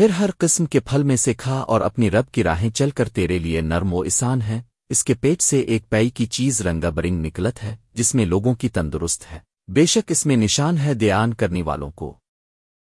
پھر ہر قسم کے پھل میں سے کھا اور اپنی رب کی راہیں چل کر تیرے لیے نرم و اسان ہے اس کے پیٹ سے ایک پئی کی چیز رنگا برنگ نکلت ہے، جس میں لوگوں کی تندرست ہے۔ بے شک اس میں نشان ہے دیان کرنے والوں کو۔